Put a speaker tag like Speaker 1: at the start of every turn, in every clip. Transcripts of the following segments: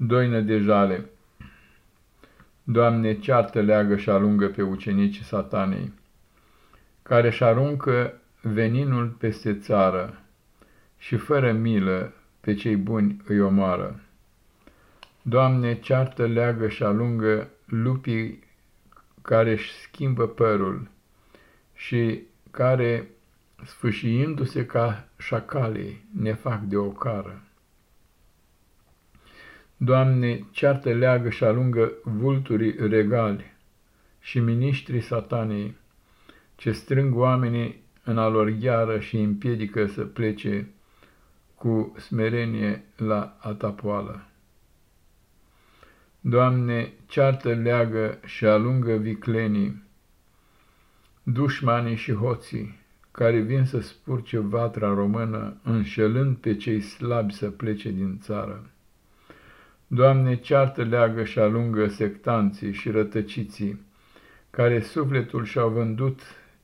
Speaker 1: doină de jale. Doamne, ceartă leagă și alungă pe ucenicii satanei, care și aruncă veninul peste țară și fără milă pe cei buni îi omoară. Doamne, ceartă leagă și alungă lupii care își schimbă părul și care, sfâșiindu-se ca șacalii, ne fac de ocară. Doamne, ceartă leagă și alungă vulturii regali și miniștrii satanei, ce strâng oamenii în alor gheară și împiedică să plece cu smerenie la atapoală. Doamne, ceartă leagă și alungă viclenii, dușmanii și hoții, care vin să spurce vatra română, înșelând pe cei slabi să plece din țară. Doamne, ceartă leagă și alungă sectanții și rătăciții, care sufletul și-au vândut,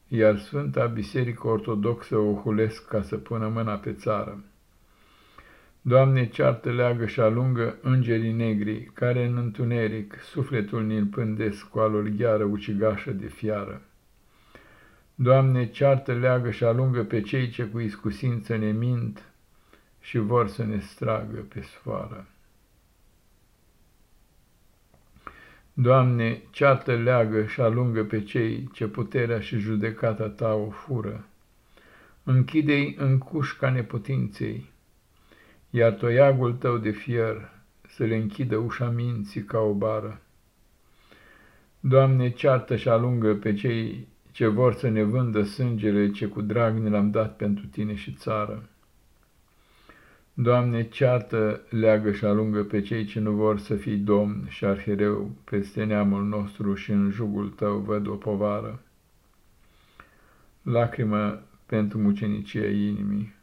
Speaker 1: iar Sfânta Biserică Ortodoxă o hulesc ca să pună mâna pe țară. Doamne, ceartă leagă și alungă îngerii negri, care în întuneric sufletul ne-l pândesc cu alor gheară ucigașă de fiară. Doamne, ceartă leagă și alungă pe cei ce cu iscusință ne mint și vor să ne stragă pe sfoară. Doamne, ceartă leagă și alungă pe cei ce puterea și judecata ta o fură. Închide-i în cușca neputinței, iar toiagul tău de fier să le închidă ușa minții ca o bară. Doamne, ceartă și alungă pe cei ce vor să ne vândă sângele ce cu drag ne l-am dat pentru tine și țară. Doamne, ceartă, leagă și alungă pe cei ce nu vor să fii domn și arhereu peste neamul nostru și în jugul tău văd o povară. Lacrimă pentru mucenicia inimii.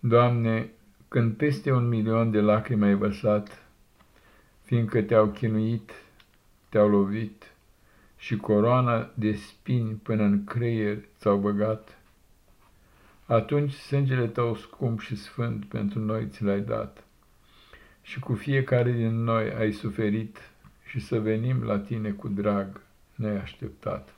Speaker 1: Doamne, când peste un milion de lacrimi ai văsat, fiindcă te-au chinuit, te-au lovit și coroana de spini până în creier ți-au băgat, atunci sângele tău scump și sfânt pentru noi ți l-ai dat și cu fiecare din noi ai suferit și să venim la tine cu drag neașteptat.